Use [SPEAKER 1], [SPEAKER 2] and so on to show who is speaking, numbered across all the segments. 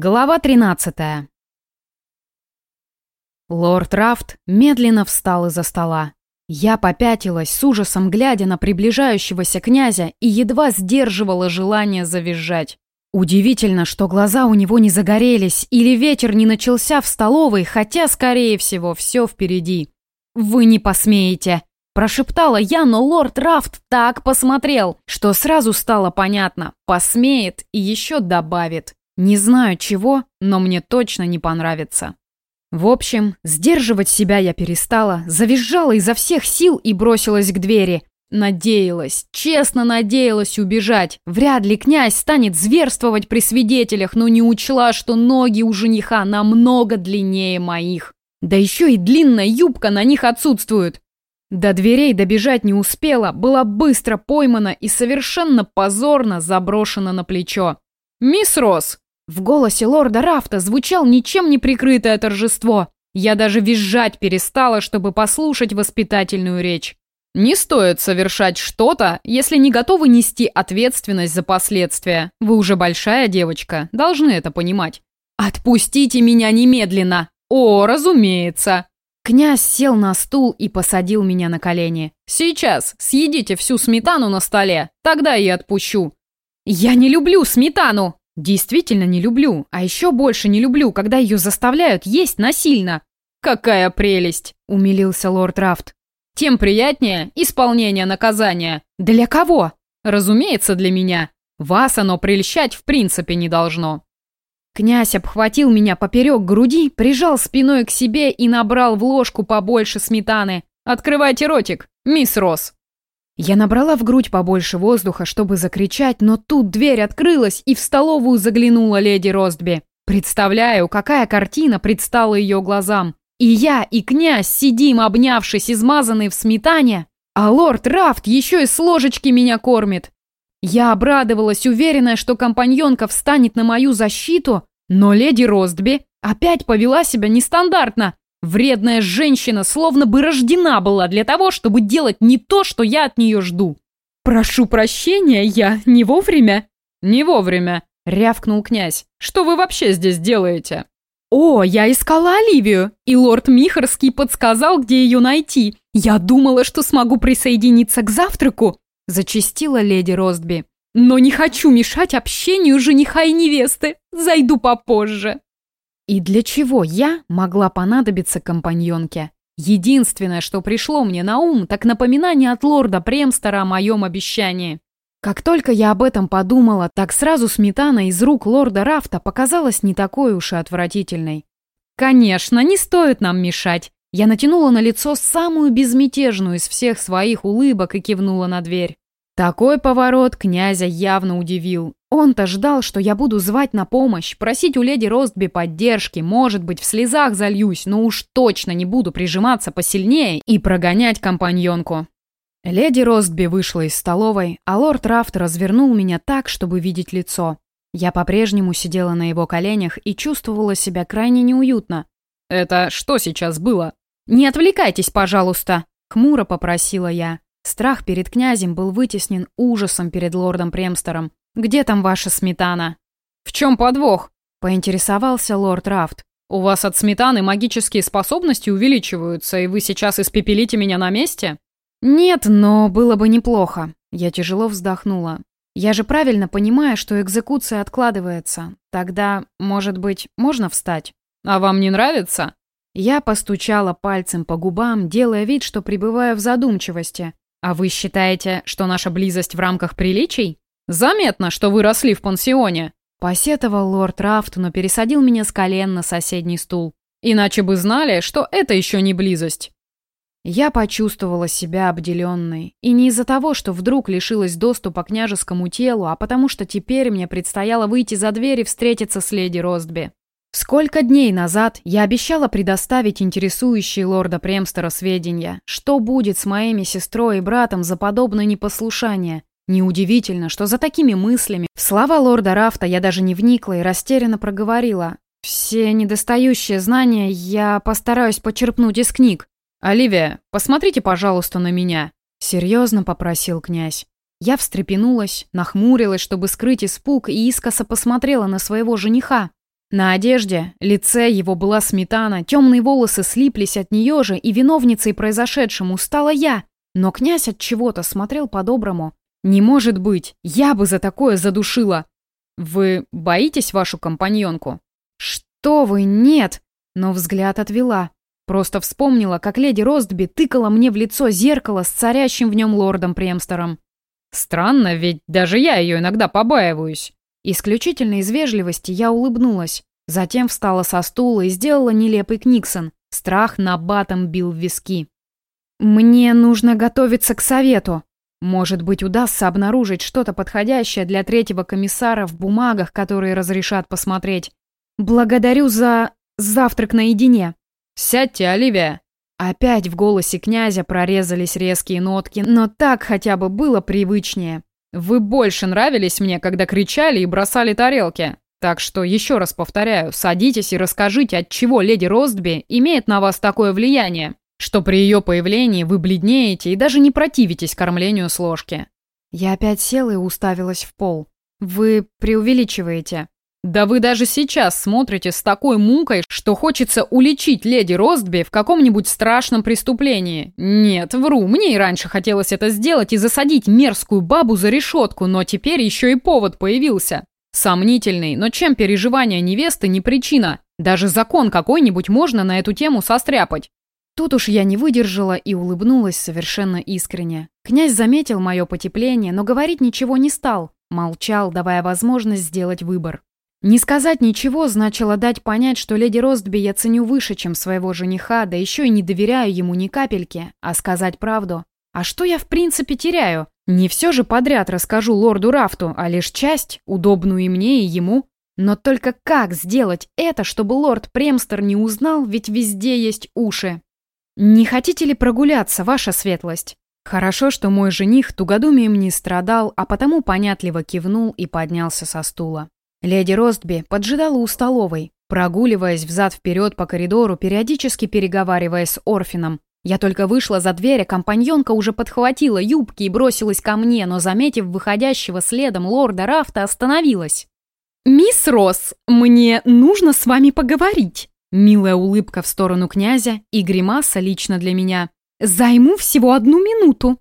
[SPEAKER 1] Глава 13. Лорд Рафт медленно встал из-за стола. Я попятилась, с ужасом глядя на приближающегося князя и едва сдерживала желание завизжать. Удивительно, что глаза у него не загорелись или ветер не начался в столовой, хотя, скорее всего, все впереди. «Вы не посмеете!» – прошептала я, но лорд Рафт так посмотрел, что сразу стало понятно – посмеет и еще добавит. Не знаю чего, но мне точно не понравится. В общем, сдерживать себя я перестала, завизжала изо всех сил и бросилась к двери. Надеялась, честно надеялась убежать. Вряд ли князь станет зверствовать при свидетелях, но не учла, что ноги у жениха намного длиннее моих. Да еще и длинная юбка на них отсутствует. До дверей добежать не успела, была быстро поймана и совершенно позорно заброшена на плечо. «Мисс Росс, в голосе лорда Рафта звучал ничем не прикрытое торжество. Я даже визжать перестала, чтобы послушать воспитательную речь. Не стоит совершать что-то, если не готовы нести ответственность за последствия. Вы уже большая девочка, должны это понимать. Отпустите меня немедленно. О, разумеется. Князь сел на стул и посадил меня на колени. Сейчас съедите всю сметану на столе, тогда и отпущу. Я не люблю сметану, Действительно не люблю, а еще больше не люблю, когда ее заставляют есть насильно. «Какая прелесть!» – умилился лорд Рафт. «Тем приятнее исполнение наказания. Для кого? Разумеется, для меня. Вас оно прельщать в принципе не должно». Князь обхватил меня поперек груди, прижал спиной к себе и набрал в ложку побольше сметаны. «Открывайте ротик, мисс Росс!» Я набрала в грудь побольше воздуха, чтобы закричать, но тут дверь открылась, и в столовую заглянула леди Ростби. Представляю, какая картина предстала ее глазам. И я, и князь сидим, обнявшись, измазанные в сметане, а лорд Рафт еще и с ложечки меня кормит. Я обрадовалась, уверенная, что компаньонка встанет на мою защиту, но леди Ростби опять повела себя нестандартно. Вредная женщина словно бы рождена была для того, чтобы делать не то, что я от нее жду. «Прошу прощения, я не вовремя?» «Не вовремя», — рявкнул князь. «Что вы вообще здесь делаете?» «О, я искала Оливию, и лорд Михарский подсказал, где ее найти. Я думала, что смогу присоединиться к завтраку», — зачастила леди Ростби. «Но не хочу мешать общению жениха и невесты. Зайду попозже». И для чего я могла понадобиться компаньонке? Единственное, что пришло мне на ум, так напоминание от лорда Премстера о моем обещании. Как только я об этом подумала, так сразу сметана из рук лорда Рафта показалась не такой уж и отвратительной. Конечно, не стоит нам мешать. Я натянула на лицо самую безмятежную из всех своих улыбок и кивнула на дверь. Такой поворот князя явно удивил. Он-то ждал, что я буду звать на помощь, просить у леди Ростби поддержки, может быть, в слезах зальюсь, но уж точно не буду прижиматься посильнее и прогонять компаньонку. Леди Ростби вышла из столовой, а лорд Рафт развернул меня так, чтобы видеть лицо. Я по-прежнему сидела на его коленях и чувствовала себя крайне неуютно. «Это что сейчас было?» «Не отвлекайтесь, пожалуйста», — хмуро попросила я. Страх перед князем был вытеснен ужасом перед лордом Премстером. «Где там ваша сметана?» «В чем подвох?» – поинтересовался лорд Рафт. «У вас от сметаны магические способности увеличиваются, и вы сейчас испепелите меня на месте?» «Нет, но было бы неплохо». Я тяжело вздохнула. «Я же правильно понимаю, что экзекуция откладывается. Тогда, может быть, можно встать?» «А вам не нравится?» Я постучала пальцем по губам, делая вид, что пребываю в задумчивости. «А вы считаете, что наша близость в рамках приличий? Заметно, что вы росли в пансионе!» Посетовал лорд Рафт, но пересадил меня с колен на соседний стул. «Иначе бы знали, что это еще не близость!» Я почувствовала себя обделенной. И не из-за того, что вдруг лишилась доступа к княжескому телу, а потому что теперь мне предстояло выйти за дверь и встретиться с леди Ростби. Сколько дней назад я обещала предоставить интересующие лорда Премстера сведения, что будет с моими сестрой и братом за подобное непослушание. Неудивительно, что за такими мыслями в слова лорда Рафта я даже не вникла и растерянно проговорила. Все недостающие знания я постараюсь почерпнуть из книг. «Оливия, посмотрите, пожалуйста, на меня», — серьезно попросил князь. Я встрепенулась, нахмурилась, чтобы скрыть испуг, и искоса посмотрела на своего жениха. На одежде, лице его была сметана, темные волосы слиплись от нее же, и виновницей произошедшему стала я. Но князь от чего-то смотрел по-доброму. Не может быть, я бы за такое задушила. Вы боитесь вашу компаньонку? Что вы, нет. Но взгляд отвела. Просто вспомнила, как леди Ростби тыкала мне в лицо зеркало с царящим в нем лордом Премстером. Странно, ведь даже я ее иногда побаиваюсь. Исключительно из вежливости я улыбнулась. Затем встала со стула и сделала нелепый книксон. Страх на батом бил в виски. «Мне нужно готовиться к совету. Может быть, удастся обнаружить что-то подходящее для третьего комиссара в бумагах, которые разрешат посмотреть. Благодарю за завтрак наедине». «Сядьте, Оливия!» Опять в голосе князя прорезались резкие нотки, но так хотя бы было привычнее. «Вы больше нравились мне, когда кричали и бросали тарелки. Так что еще раз повторяю, садитесь и расскажите, от чего леди Ростби имеет на вас такое влияние, что при ее появлении вы бледнеете и даже не противитесь кормлению с ложки». Я опять села и уставилась в пол. «Вы преувеличиваете». Да вы даже сейчас смотрите с такой мукой, что хочется уличить леди Ростби в каком-нибудь страшном преступлении. Нет, вру, мне и раньше хотелось это сделать и засадить мерзкую бабу за решетку, но теперь еще и повод появился. Сомнительный, но чем переживания невесты не причина? Даже закон какой-нибудь можно на эту тему состряпать. Тут уж я не выдержала и улыбнулась совершенно искренне. Князь заметил мое потепление, но говорить ничего не стал. Молчал, давая возможность сделать выбор. Не сказать ничего значило дать понять, что леди Ростби я ценю выше, чем своего жениха, да еще и не доверяю ему ни капельки, а сказать правду. А что я в принципе теряю? Не все же подряд расскажу лорду Рафту, а лишь часть, удобную и мне, и ему. Но только как сделать это, чтобы лорд Премстер не узнал, ведь везде есть уши? Не хотите ли прогуляться, ваша светлость? Хорошо, что мой жених тугодумием не страдал, а потому понятливо кивнул и поднялся со стула. Леди Ростби поджидала у столовой, прогуливаясь взад-вперед по коридору, периодически переговариваясь с Орфином. Я только вышла за дверь, а компаньонка уже подхватила юбки и бросилась ко мне, но, заметив выходящего следом лорда Рафта, остановилась. «Мисс Росс, мне нужно с вами поговорить!» Милая улыбка в сторону князя и гримаса лично для меня. «Займу всего одну минуту!»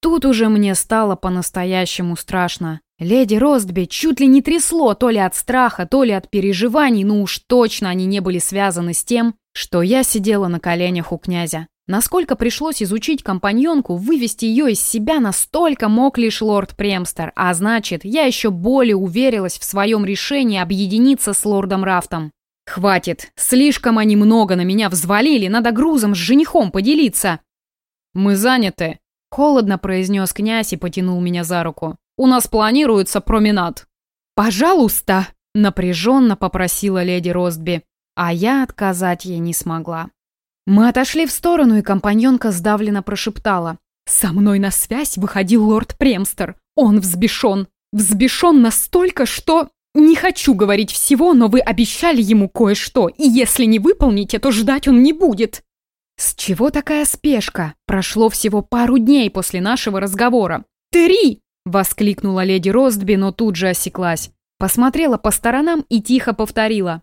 [SPEAKER 1] Тут уже мне стало по-настоящему страшно. Леди Ростби чуть ли не трясло то ли от страха, то ли от переживаний, но уж точно они не были связаны с тем, что я сидела на коленях у князя. Насколько пришлось изучить компаньонку, вывести ее из себя настолько мог лишь лорд Премстер, а значит, я еще более уверилась в своем решении объединиться с лордом Рафтом. «Хватит, слишком они много на меня взвалили, надо грузом с женихом поделиться». «Мы заняты», — холодно произнес князь и потянул меня за руку. У нас планируется променад». «Пожалуйста!» — напряженно попросила леди Ростби, а я отказать ей не смогла. Мы отошли в сторону, и компаньонка сдавленно прошептала. «Со мной на связь выходил лорд Премстер. Он взбешен. Взбешен настолько, что... Не хочу говорить всего, но вы обещали ему кое-что, и если не выполните, то ждать он не будет». «С чего такая спешка? Прошло всего пару дней после нашего разговора. Три!» Воскликнула леди Ростби, но тут же осеклась. Посмотрела по сторонам и тихо повторила.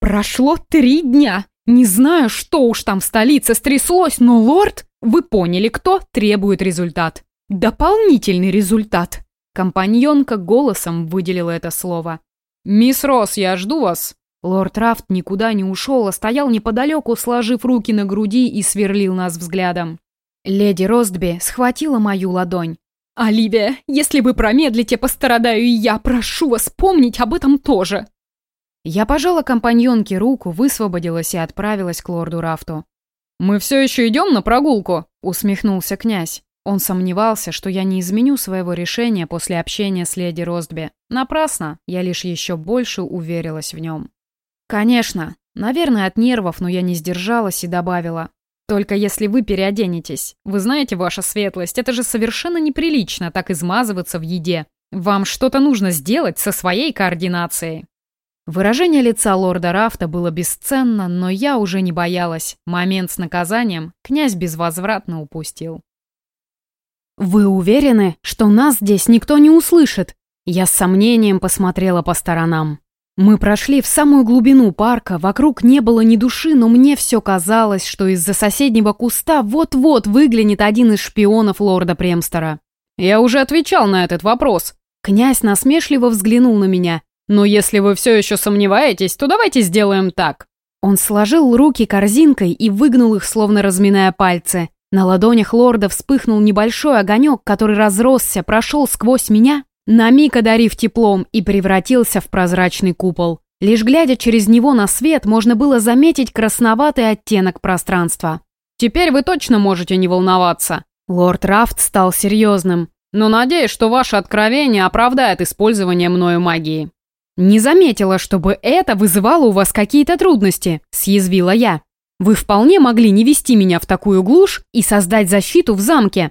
[SPEAKER 1] «Прошло три дня. Не знаю, что уж там в столице стряслось, но лорд, вы поняли, кто требует результат. Дополнительный результат». Компаньонка голосом выделила это слово. «Мисс Росс, я жду вас». Лорд Рафт никуда не ушел, а стоял неподалеку, сложив руки на груди и сверлил нас взглядом. Леди Ростби схватила мою ладонь. «Оливия, если вы промедлите, пострадаю и я. Прошу вас помнить об этом тоже». Я пожала компаньонке руку, высвободилась и отправилась к лорду Рафту. «Мы все еще идем на прогулку?» — усмехнулся князь. Он сомневался, что я не изменю своего решения после общения с леди Ростби. Напрасно, я лишь еще больше уверилась в нем. «Конечно. Наверное, от нервов, но я не сдержалась и добавила. Только если вы переоденетесь. Вы знаете, ваша светлость, это же совершенно неприлично так измазываться в еде. Вам что-то нужно сделать со своей координацией. Выражение лица лорда Рафта было бесценно, но я уже не боялась. Момент с наказанием князь безвозвратно упустил. «Вы уверены, что нас здесь никто не услышит?» Я с сомнением посмотрела по сторонам. Мы прошли в самую глубину парка, вокруг не было ни души, но мне все казалось, что из-за соседнего куста вот-вот выглянет один из шпионов лорда Премстера. Я уже отвечал на этот вопрос. Князь насмешливо взглянул на меня. Но если вы все еще сомневаетесь, то давайте сделаем так. Он сложил руки корзинкой и выгнул их, словно разминая пальцы. На ладонях лорда вспыхнул небольшой огонек, который разросся, прошел сквозь меня, на миг одарив теплом и превратился в прозрачный купол. Лишь глядя через него на свет, можно было заметить красноватый оттенок пространства. «Теперь вы точно можете не волноваться». Лорд Рафт стал серьезным. «Но надеюсь, что ваше откровение оправдает использование мною магии». «Не заметила, чтобы это вызывало у вас какие-то трудности», – съязвила я. «Вы вполне могли не вести меня в такую глушь и создать защиту в замке».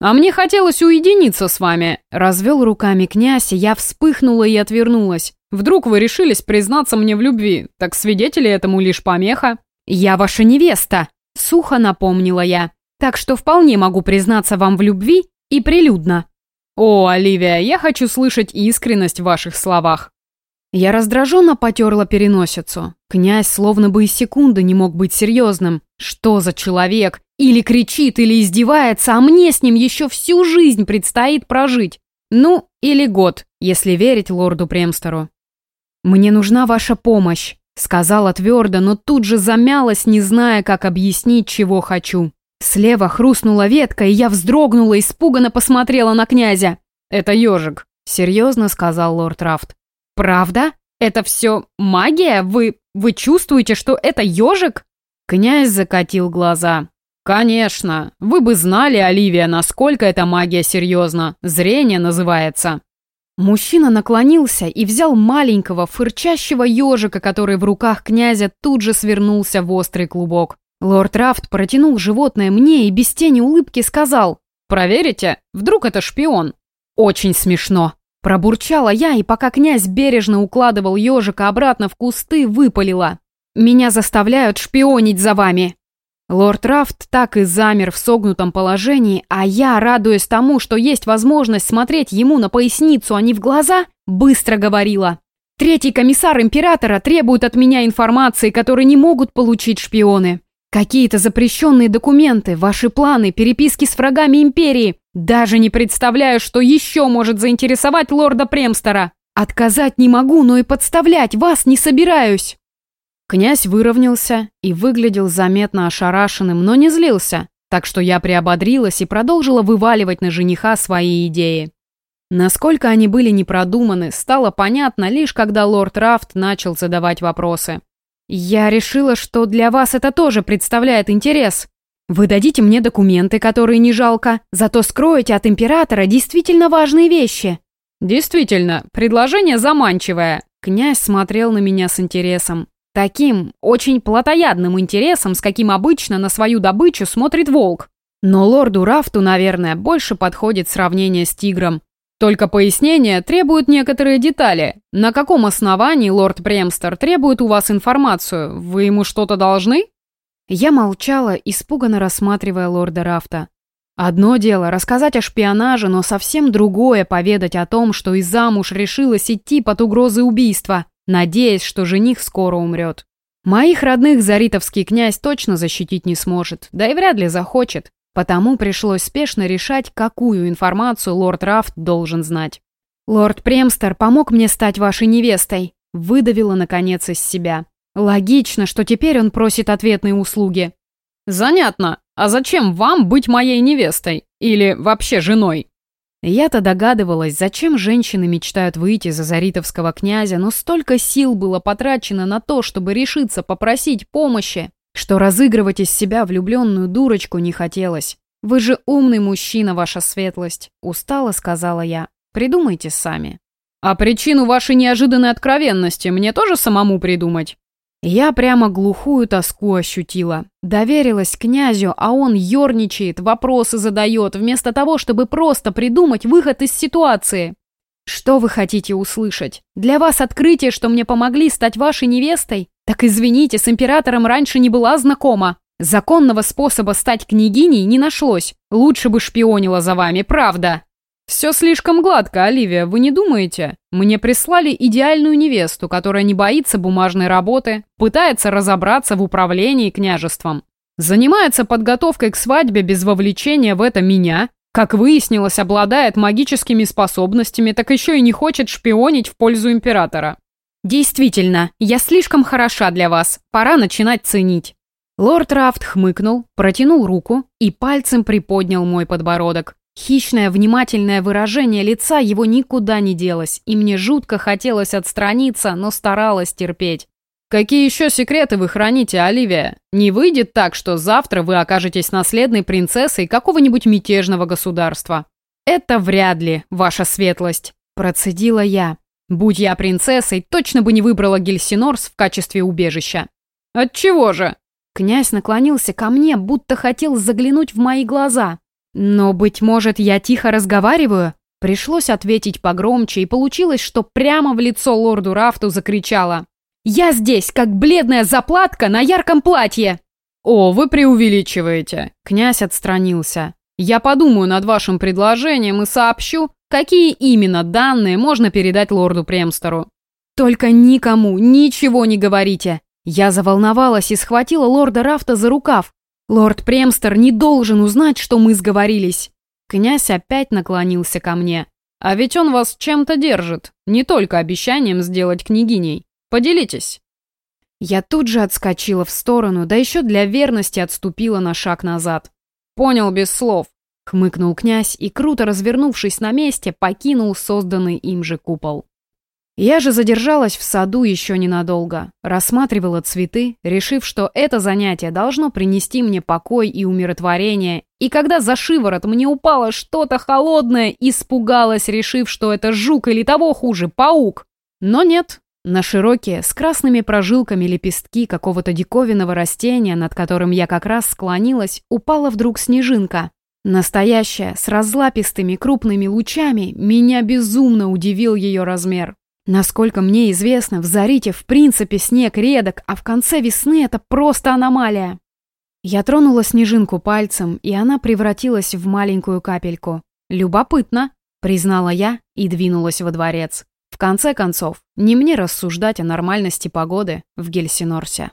[SPEAKER 1] «А мне хотелось уединиться с вами», – развел руками князь, и я вспыхнула и отвернулась. «Вдруг вы решились признаться мне в любви, так свидетели этому лишь помеха». «Я ваша невеста», – сухо напомнила я. «Так что вполне могу признаться вам в любви и прилюдно». «О, Оливия, я хочу слышать искренность в ваших словах». Я раздраженно потерла переносицу. Князь словно бы и секунды не мог быть серьезным. Что за человек? Или кричит, или издевается, а мне с ним еще всю жизнь предстоит прожить. Ну, или год, если верить лорду Премстеру. «Мне нужна ваша помощь», — сказала твердо, но тут же замялась, не зная, как объяснить, чего хочу. Слева хрустнула ветка, и я вздрогнула, испуганно посмотрела на князя. «Это ежик», — серьезно сказал лорд Рафт. «Правда? Это все магия? Вы... вы чувствуете, что это ежик?» Князь закатил глаза. «Конечно. Вы бы знали, Оливия, насколько эта магия серьезна. Зрение называется». Мужчина наклонился и взял маленького, фырчащего ежика, который в руках князя тут же свернулся в острый клубок. Лорд Рафт протянул животное мне и без тени улыбки сказал «Проверите? Вдруг это шпион?» «Очень смешно», Пробурчала я, и пока князь бережно укладывал ежика обратно в кусты, выпалила. «Меня заставляют шпионить за вами!» Лорд Рафт так и замер в согнутом положении, а я, радуясь тому, что есть возможность смотреть ему на поясницу, а не в глаза, быстро говорила. «Третий комиссар Императора требует от меня информации, которую не могут получить шпионы. Какие-то запрещенные документы, ваши планы, переписки с врагами Империи. Даже не представляю, что еще может заинтересовать лорда Премстера. Отказать не могу, но и подставлять вас не собираюсь. Князь выровнялся и выглядел заметно ошарашенным, но не злился, так что я приободрилась и продолжила вываливать на жениха свои идеи. Насколько они были непродуманы, стало понятно лишь когда лорд Рафт начал задавать вопросы. «Я решила, что для вас это тоже представляет интерес», вы дадите мне документы, которые не жалко, зато скроете от императора действительно важные вещи». «Действительно, предложение заманчивое». Князь смотрел на меня с интересом. Таким, очень плотоядным интересом, с каким обычно на свою добычу смотрит волк. Но лорду Рафту, наверное, больше подходит сравнение с тигром. Только пояснение требует некоторые детали. На каком основании лорд Премстер требует у вас информацию? Вы ему что-то должны? Я молчала, испуганно рассматривая лорда Рафта. Одно дело рассказать о шпионаже, но совсем другое поведать о том, что и замуж решилась идти под угрозой убийства, надеясь, что жених скоро умрет. Моих родных Заритовский князь точно защитить не сможет, да и вряд ли захочет, потому пришлось спешно решать, какую информацию лорд Рафт должен знать. «Лорд Премстер помог мне стать вашей невестой», выдавила, наконец, из себя. Логично, что теперь он просит ответные услуги. Занятно. А зачем вам быть моей невестой? Или вообще женой? Я-то догадывалась, зачем женщины мечтают выйти за заритовского князя, но столько сил было потрачено на то, чтобы решиться попросить помощи, что разыгрывать из себя влюбленную дурочку не хотелось. «Вы же умный мужчина, ваша светлость», — устало сказала я. «Придумайте сами». «А причину вашей неожиданной откровенности мне тоже самому придумать?» Я прямо глухую тоску ощутила. Доверилась князю, а он ерничает, вопросы задает, вместо того, чтобы просто придумать выход из ситуации. Что вы хотите услышать? Для вас открытие, что мне помогли стать вашей невестой? Так извините, с императором раньше не была знакома. Законного способа стать княгиней не нашлось. Лучше бы шпионила за вами, правда. «Все слишком гладко, Оливия, вы не думаете? Мне прислали идеальную невесту, которая не боится бумажной работы, пытается разобраться в управлении княжеством. Занимается подготовкой к свадьбе без вовлечения в это меня, как выяснилось, обладает магическими способностями, так еще и не хочет шпионить в пользу императора. Действительно, я слишком хороша для вас, пора начинать ценить. Лорд Рафт хмыкнул, протянул руку и пальцем приподнял мой подбородок. Хищное, внимательное выражение лица его никуда не делось, и мне жутко хотелось отстраниться, но старалась терпеть. «Какие еще секреты вы храните, Оливия? Не выйдет так, что завтра вы окажетесь наследной принцессой какого-нибудь мятежного государства?» «Это вряд ли, ваша светлость», – процедила я. «Будь я принцессой, точно бы не выбрала Гельсинорс в качестве убежища». «Отчего же?» Князь наклонился ко мне, будто хотел заглянуть в мои глаза. Но, быть может, я тихо разговариваю? Пришлось ответить погромче, и получилось, что прямо в лицо лорду Рафту закричала. «Я здесь, как бледная заплатка на ярком платье!» «О, вы преувеличиваете!» Князь отстранился. «Я подумаю над вашим предложением и сообщу, какие именно данные можно передать лорду Премстеру». «Только никому ничего не говорите!» Я заволновалась и схватила лорда Рафта за рукав. «Лорд Премстер не должен узнать, что мы сговорились!» Князь опять наклонился ко мне. «А ведь он вас чем-то держит, не только обещанием сделать княгиней. Поделитесь». Я тут же отскочила в сторону, да еще для верности отступила на шаг назад. «Понял без слов», — хмыкнул князь и, круто развернувшись на месте, покинул созданный им же купол. Я же задержалась в саду еще ненадолго, рассматривала цветы, решив, что это занятие должно принести мне покой и умиротворение, и когда за шиворот мне упало что-то холодное, испугалась, решив, что это жук или того хуже, паук. Но нет, на широкие, с красными прожилками лепестки какого-то диковинного растения, над которым я как раз склонилась, упала вдруг снежинка. Настоящая, с разлапистыми крупными лучами, меня безумно удивил ее размер. Насколько мне известно, в Зарите в принципе снег редок, а в конце весны это просто аномалия. Я тронула снежинку пальцем, и она превратилась в маленькую капельку. «Любопытно», — признала я и двинулась во дворец. В конце концов, не мне рассуждать о нормальности погоды в Гельсинорсе.